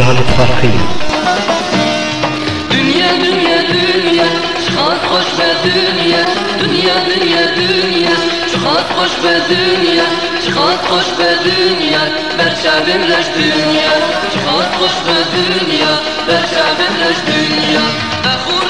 cehalet farkıyla. Dünya dünya dünya çıkart hoş be dünya. Dünya dünya dünya çıkart hoş be dünya. Çıkart hoş be dünya Berçavim reş dünya. Çıkart hoş be dünya Berçavim reş dünya. Dahurre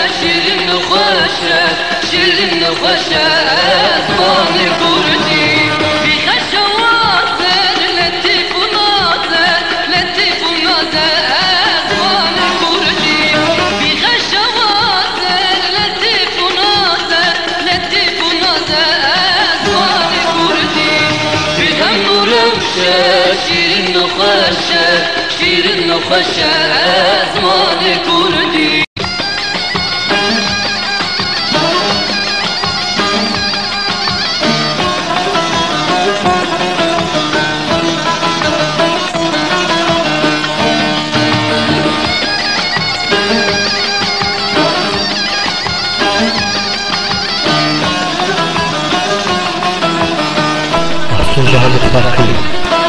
شيرين وخشة أسواني كردي بخشة واصل لطيف وناصر جهة الترقية